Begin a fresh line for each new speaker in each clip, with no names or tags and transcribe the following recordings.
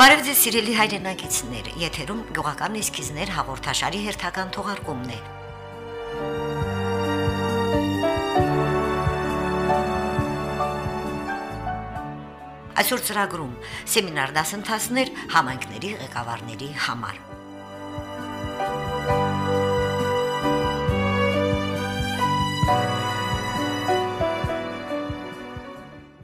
Բարև ձեզ սիրելի հայրենակիցներ, եթերում գյուղական էսքիզներ հաղորդաշարի հերթական թողարկումն է։ Այսօր ծրագրում սեմինար դասընթացներ համայնքների ղեկավարների համար։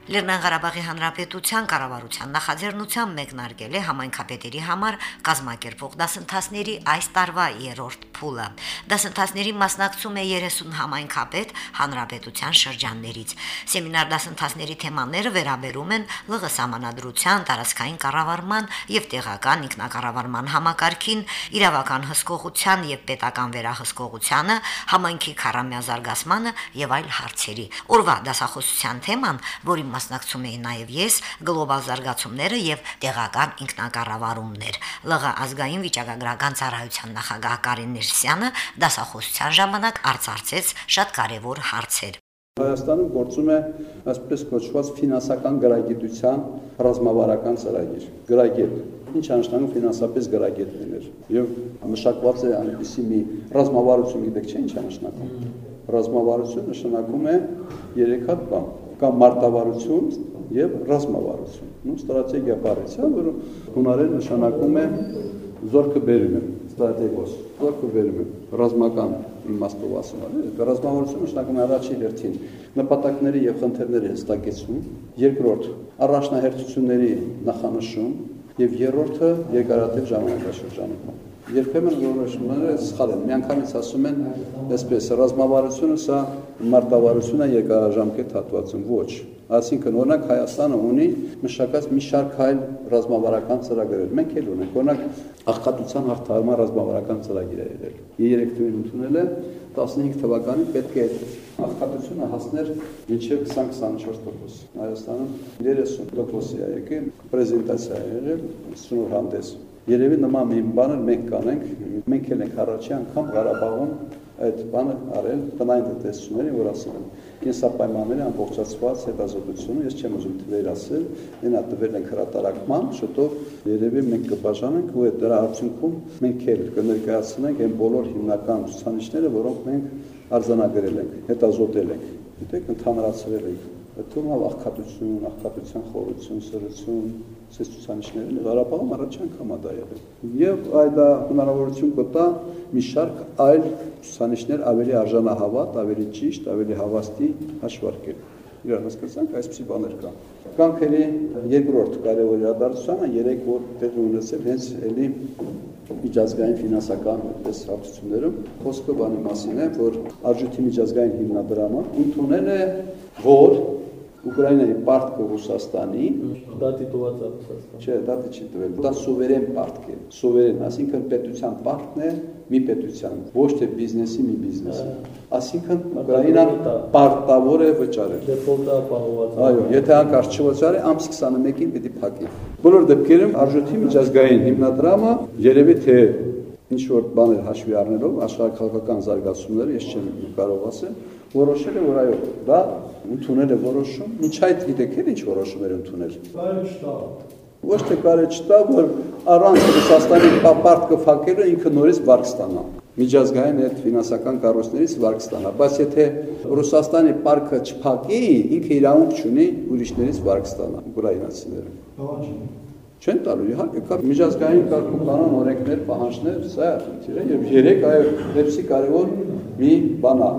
Լեռնային Ղարաբաղի Հանրապետության կառավարության նախաձեռնությամբ մեկնարկել է համայնքապետերի համար կազմակերպող դասընթացների այս տարվա երրորդ փուլը։ Դասընթացների մասնակցում է 30 համայնքապետ հանրապետության շրջաններից։ Սեմինար դասընթացների թեմաները վերաբերում են ԼՂ համանadrության, տարածքային կառավարման եւ տեղական ինքնակառավարման համակարգին, իրավական հսկողության եւ պետական վերահսկողությանը, համայնքի քարամյա զարգացմանը եւ այլ հարցերի։ Օրվա դասախոսության թեման, որի մասնակցում էի նաև ես, գլոբալ զարգացումները եւ տեղական ինքնակառավարումներ։ ԼՂ ազգային վիճակագրական ծառայության նախագահ Կարին Ներսյանը դասախոսության ժամանակ արծարծեց շատ կարևոր հարցեր։
Հայաստանում գործում է այսպես կոչված ֆինանսական գրագիտության ռազմավարական ծրագիր։ Գրագետ ինչ անշտանում ֆինանսապես գրագետ լիներ։ Եվ մշակված է այնպիսի մի ռազմավարություն, գիտեք չէ՞ ինչ անշտանում։ Ռազմավարություն նշանակում է երեք հատ բան կամ մարտավարություն եւ ռազմավարություն։ Նու ստրատեգիա բառից է, որը հունարեն նշանակում է զորքը բերում է, ստրատեգոս։ Զորքը բերում է ռազմական իմաստով ասում է։ Ռազմավարությունը նշանակում է առաջին հերթին նպատակների եւ խնդիրների հստակեցում, երկրորդ առաջնահերթությունների նախանշում եւ երրորդը երկարատև ժամանակաշրջանում երբեմն որոշումները սխալ են։ Միանգամից ասում են, այսպես ռազմավարությունը սա մարտավարություն է երկարաժամկետ հատվածում, ոչ։ Այսինքն օրինակ Հայաստանը ունի մշակած մի շարք այլ ռազմավարական ծրագրեր։ Մենք էլ ունենք, օրինակ աղքատության հաղթահարման ռազմավարական ծրագիր է եղել։ Երեք թվին ընդունել է 15 թվականին պետք է աղքատությունը հասներ մինչև 20-24%։ Հայաստանում 30%-ի է եկել, պրեզենտացիա է եղել, սնորհանդես Երևի նման մի բանը մենք կանենք, մենք էլ ենք առաջի անգամ Ղարաբաղում այդ բանը արել տնային տնտեսությունների, որ ասում են կենսապայմանների ամբողջացված հետազոտությունը, ես չեմ ուզում թվեր ասել, այնա տվել ենք հրատարակման, շուտով երևի մենք կբաժանենք ու այդ դրա արդյունքում մենք էլ կներկայացնենք այն բոլոր հիմնական ցուցանիշները, որոնք մենք արձանագրել ենք, հետազոտել ենք։ Գիտեք, ընդհանրացրել ենք։ Այդ թվում է աղքատություն, աղքատության խորություն, սրություն, ցես ցուցանիշներն Ղարաբաղում առաջ անգամ է դա եղել։ Եվ այ դա հնարավորություն կտա մի շարք այլ ցուցանիշներ ավելի արժանահավատ, ավելի ճիշտ, ավելի հավաստի հաշվարկել։ Իրար հասկացանք, այսպիսի բաներ կան։ Կանքերի երկրորդ կարևոր իրադարձությունը երեք որ տեղի ունեցել հենց էլի միջազգային ֆինանսական այդպես հապտություններում խոսքը բանի մասին է, որ արժույթի միջազգային հիմնադրամը ընդունել է, որ Ուկրաինայի պարտքը Ռուսաստանի
դա դիտված է Ռուսաստան։
Չէ, դա չի տվել։ Դա սուվերեն պարտք է։ Սուվերեն, ասինքն պետության պարտքն է մի պետության, ոչ թե բիզնեսի մի բիզնեսի։ Ասինքն Ուկրաինան պարտավոր է վճարել։
Դեֆոլտը ապահոված։
Այո, եթե հանկարծ չվճարի, ամս 21-ին պիտի փակի։ Բոլոր դեպքերում արժույթի միջազգային հիմնադրամը երևի թե ինչ որ բաներ հաշվի առնելով աշխարհակաղակական զարգացումները, ես չեմ կարող ասել, որոշել է, որ այո, դա ընդունել է որոշում, ինչ այդ գիտեք էլ ինչ որոշումներ ընդունել։ Ոչ թե կարելի չտա, որ առանց Ռուսաստանի պապարտ կփակելը ինքը նորից վարկ ստանա միջազգային այդ ֆինանսական կառույցներից վարկ ստանա, բայց եթե Ռուսաստանի պարկը չփակի, ինքը իրավունք չունի ուրիշներից վարկ ստանա ուկրաինացիները։
Բավական
Չեն տալու, իհարկե կա միջազգային կարգում կանոն օրենքներ, պահանջներ, սա խնդիրը եւ երեք այո, դեպսի կարևոր մի բան է,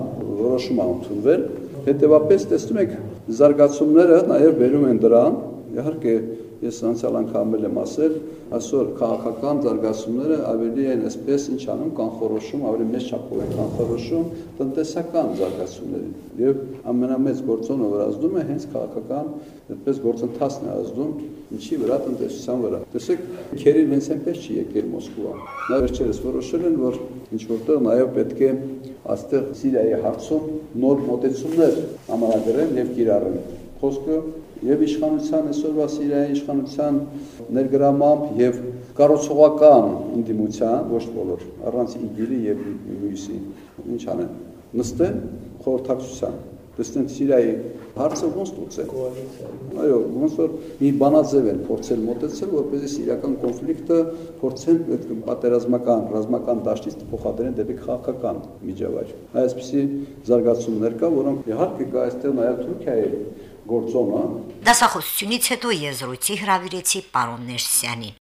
որոշում է ընդունվել Հետևաբար տեսնում եք զարգացումները նաև վերում են դրան, իհարկե ես անցյալ անգամ եմ ասել, այսօր քաղաքական զարգացումները ավելի են այսպես ինչ անում կանխորոշում, ավելի մեծ չափով են կանխորոշում տնտեսական զարգացումներին։ Եվ ամենամեծ գործոնը որ ազդում է հենց քաղաքական այդպես գործընթացն է ազդում ինչի վրա տնտեսության վրա։ Տեսեք, քերին հենց այնպես չի եկել Մոսկվա։ Նա վերջերս որոշել են, որ ինչ որտեղ նաև պետք է այստեղ Սիրիայի հարցում նոր մոտեցումներ համարագրեն եւ կիրառեն։ Խոսքը եւ իշխանության այսօրվա Սիրիայի իշխանության ներգրամամբ եւ կառուցողական ընդդիմության, ոչ բոլոր, առանց իգիրի եւ մյուսի, ինչ անեն, նստեն խորհրդակցության տեսնեն Սիրիայի հարցը ոնց լուծեն։ Այո, ոնց որ մի բանաձև են փորձել մոտեցել, որպեսզի սիրիական կոնֆլիկտը փորձեն այդ պատերազմական, ռազմական դաշտից փոխադրեն դեպի քաղաքական միջավայր։ Այսպեսի զարգացումներ կա, որոնք իհարկե կա այստեղ նաև Թուրքիայի գործոնը։
Դասախոսությունից հետո եզրույցի հրավիրեցի պարոն Ներսյանին։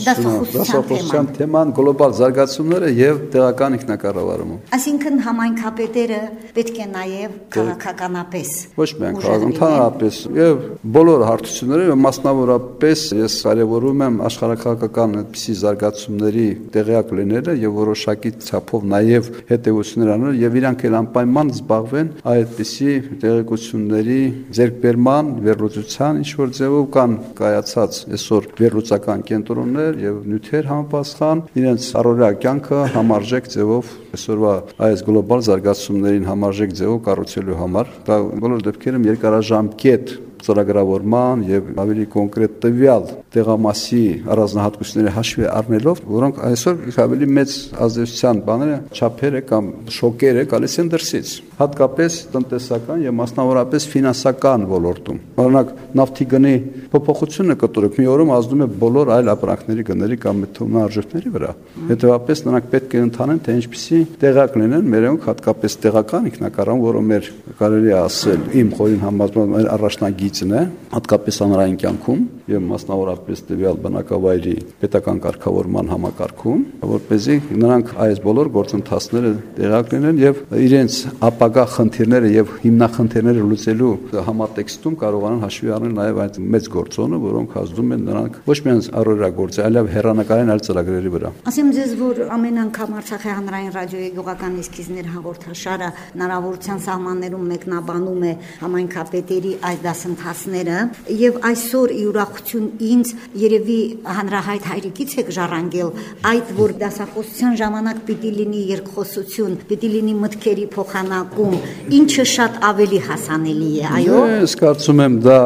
Դասախոսության թեման գլոբալ զարգացումները եւ տեղական ինքնակառավարումը։
Այսինքն համայնքապետերը պետք է նաեւ քաղաքականապես
ոչ միայն քաղաքականապես եւ բոլոր հարթությունները եւ մասնավորապես ես կարեւորում եմ աշխարհակաղակական այդպիսի զարգացումների տեղյակ լինելը եւ որոշակի ցափով նաեւ հետեւություններ անել եւ իրանք էլ անպայման զբաղվեն այդպիսի տեղեկությունների ձերբերման, վերլուծության ինչ որ ձևով կան կայացած այսօր վերլուծական կենտրոններ ծրագրեր եւ նյութեր համապատասխան իրենց առօրյա կյանքը համարժեք ձևով այսօրվա այս գլոբալ զարգացումներին համարժեք ձևով կառուցելու համար դա բոլոր դեպքերում երկարաժամկետ ծրագրավորման եւ ավելի կոնկրետ տվյալ տեղամասի առանձնահատկությունների հաշվի առնելով, որոնք այսօր ավելի մեծ ազդեցության բաները չափերը կամ շոկերը գալիս են դրսից, հատկապես տնտեսական եւ մասնավորապես ֆինանսական ոլորտում։ Օրինակ նավթի գնի փոփոխությունը կտրուկ մի օրում ազդում է բոլոր այլ ապրանքների գների կամ մեթոդարժեքների վրա։ Հետևաբար նրանք պետք է ընթանեն թե ինչպիսի տեղակ լինեն մերոնք հատկապես տեղական ինքնակառավարում, որը մեր կարելի է ասել իմ խորին համազգում առաջնագի գիծն է, հատկապես հանրային կյանքում եւ մասնավորապես տվյալ բնակավայրի պետական կարգավորման համակարգում, որ เป զի նրանք այս բոլոր գործընթացները տեղակ լինեն եւ իրենց ապագա խնդիրները եւ հիմնախնդիրները լուծելու համատեքստում կարողանան հաշվի առնել նաեւ այդ մեծ գործոնը, որոնք ազդում են նրանք ոչ միայն առօրյա գործի, այլև հերանեկարային այլ ծրագրերի վրա։
Ասեմ ձեզ, որ ամեն անգամ Արցախի հանրային ռադիոյի գյուղական իսկիզներ հաղորդաշարը հնարավորության սահմաններում մեկնաբանում է համայնքապետերի այս դասընթացը ընթացները եւ այսօր ի ուրախություն ինձ երևի հանրահայտ հայրիկից եք ժառանգել այդ որ դասախոսության ժամանակ պիտի լինի երկխոսություն, պիտի լինի մտքերի փոխանակում, ինչը շատ ավելի հասանելի է, այո։
Ես կարծում եմ դա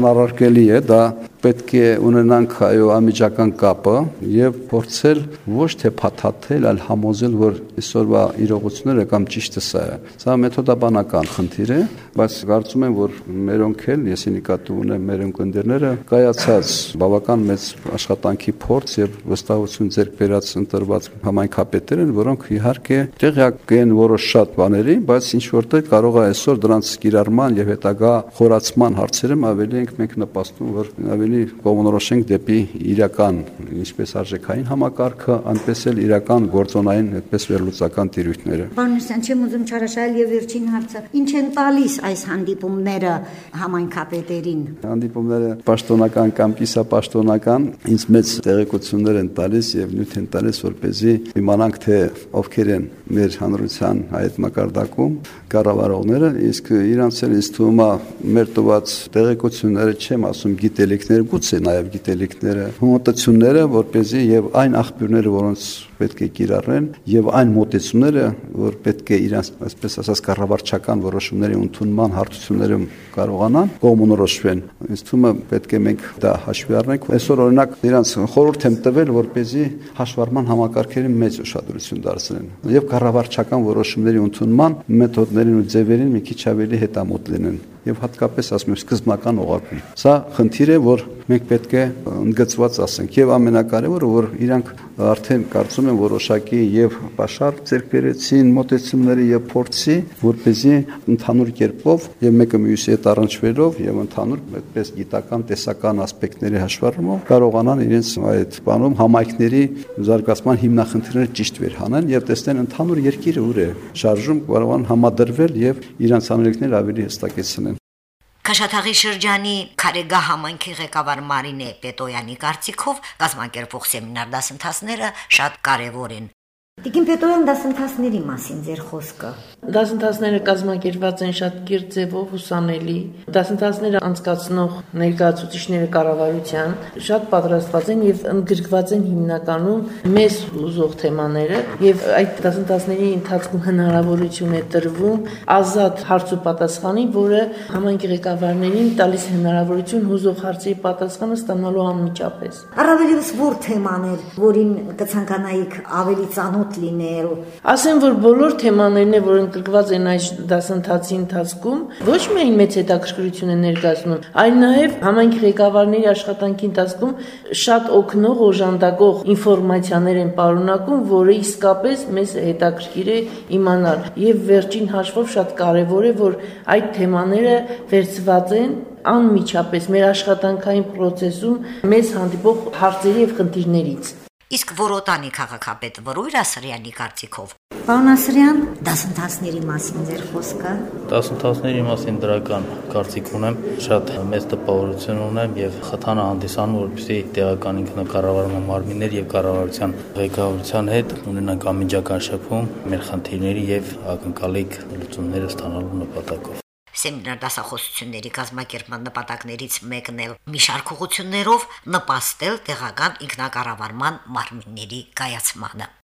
անառարկելի է, դա պետք է ունենանք այո ամիջական կապը եւ փորձել ոչ թե փաթաթել, այլ համոզել, որ այսօրվա իրողությունները կամ ճիշտը սա է։ Սա մեթոդաբանական խնդիր է, բայց կարծում եմ, որ մերոնք էլ, ես նկատի ունեմ մեր ընկերները, կայացած բավական մեծ աշխատանքի փորձ եւ վստահություն ձեռք բերած ընտրված համայնքապետեր են, որոնք իհարկե տեղյակ են որոշ շատ բաների, բայց ինչ որտեղ կարող է այսօր դրանց կիրառման եւ հետագա խորացման հարցերում ավելի ենք մենք նպաստում, որ ավելի կողմնորոշենք դեպի իրական ինչպես արժեքային համակարգը, այնպես էլ իրական գործոնային այդպես վերլուծական տիրույթները։
Պարոն Նիսյան, չեմ ուզում չարաշահել եւ վերջին հարցը։ Ինչ են տալիս այս հանդիպումները համայնքապետերին։
Հանդիպումները պաշտոնական կամ կիսապաշտոնական ինձ մեծ տեղեկություններ են տալիս եւ նյութ են տալիս, որպեսզի իմանանք թե ովքեր են մեր հանրության այդ մակարդակում կառավարողները, իսկ իրանց էլ ինձ թվում է մեր տված տեղեկությունները չեմ ասում գիտելիքները, գուցե նաև գիտելիքները, մոտեցումները, որ เป զի եւ այն աղբյուրները, որոնց պետք է կիրառեն եւ այն մոտեցումները, որ պետք է իրանց, այսպես ասած, կառավարչական որոշումների ընդունման հարթություններում կարողանան կողմնորոշվեն։ Ինձ թվում է պետք է մենք դա հաշվի առնենք։ Այսօր օրինակ իրանց խորհուրդ եմ տվել, որ เป զի հաշվառման համակարգերի մեծ ուշադրություն դարձնեն եւ կառավարչական որոշումների ընդունման մեթոդներին ու ձևերին մի քիչ ավելի հետամոտ լինեն եւ հատկապես ասում եմ սկզբնական օղակում։ Սա խնդիր է, որ մենք պետք է ընդգծված ասենք եւ ամենակարևորը որ իրանք արդեն կարծում եմ որոշակի եւ աշխարհ ձերբերեցին մոտեցումների եւ փորձի որպեսզի ընդհանուր կերպով եւ մեկը մյուսի հետ առնչվելով եւ ընդհանուր այդպես գիտական տեսական ասպեկտների հաշվառումով կարողանան իրենց այդ բանում համայնքների զարգացման հիմնախնդիրները ճիշտ վերհանեն եւ տեսնեն ընդհանուր երկիրը ուր է շարժում կարողան համադրվել եւ իրանց անելիքները ավելի հստակեցնեն
Քաշաթաղի շրջանի Քարեգա համայնքի ղեկավար Մարինե Պետոյանի կարծիքով կազմակերպող սեմինար դասընթացները շատ կարևոր են Տիկին Պետոյան դասընթացների մասին ձեր խոսքը։
Դասընթացները կազմակերպված են շատ կիրթ ձևով ուսանելի։ Դասընթացները անցկացնող ներկայացուցիչները կառավարության շատ պատրաստված են եւ ընդգրկված են հիմնականում մեզ ուզող թեմաները եւ այդ դասընթացների ընթացքում հնարավորություն է տրվում ազատ հարց ու պատասխանի, որը համայնքի ղեկավարներին տալիս հնարավորություն հուզող հարցի պատասխանը ստանալու անմիջապես։
Առավելևս որ թեմաներ, որին կցանկանայիք ավելի ծանոթ լինել։
Ասեմ, որ բոլոր թեմաներն է, որ ընդգրկված են այս դասընթացի ընթացքում, ոչ միայն մեծ հետաքրքրություն են ներկայացնում, այլ նաև համայնքի ղեկավարների աշխատանքի ընթացքում շատ օգնող, օժանդակող ինֆորմացիաներ են պարունակում, որը իսկապես մեզ հետաքրքիր է իմանալ։ Եվ վերջին հաշվով շատ կարևոր է, որ այդ թեմաները վերծված են անմիջապես մեր աշխատանքային process-ում մեզ հանդիպող հարցերի եւ խնդիրներից։
Իսկ որոտանի քաղաքապետ Վրույր Ասրյանի կարծիքով Պարոն Ասրյան, դասընթացների մասին ձեր խոսքը։
Դասընթացների մասին դրական կարծիք ունեմ, շատ մեծ տպավորություն ունեմ եւ խթանը հանդիսանում, որպեսզի տեղական ինքնակառավարման մարմիններ եւ կառավարության ղեկավարության հետ ունենանք անմիջական շփում մեր խնդիրների եւ ակնկալիք լուծումները ստանալու նպատակով
սեմինար դասախոսությունների կազմակերպման նպատակներից մեկն էլ մի շարք նպաստել տեղական ինքնակառավարման մարմինների կայացմանը։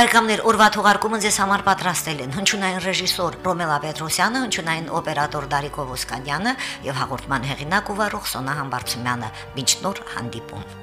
Բարեկամներ, օրվա թողարկումը ձեզ համար պատրաստել են հնչյունային ռեժիսոր Ռոմելա Պետրոսյանը, հնչյունային օպերատոր Դարիկ Օվոսկանյանը եւ հաղորդման հեղինակ ու վարող Սոնա Համբարձումյանը։ Մինչ նոր հանդիպում։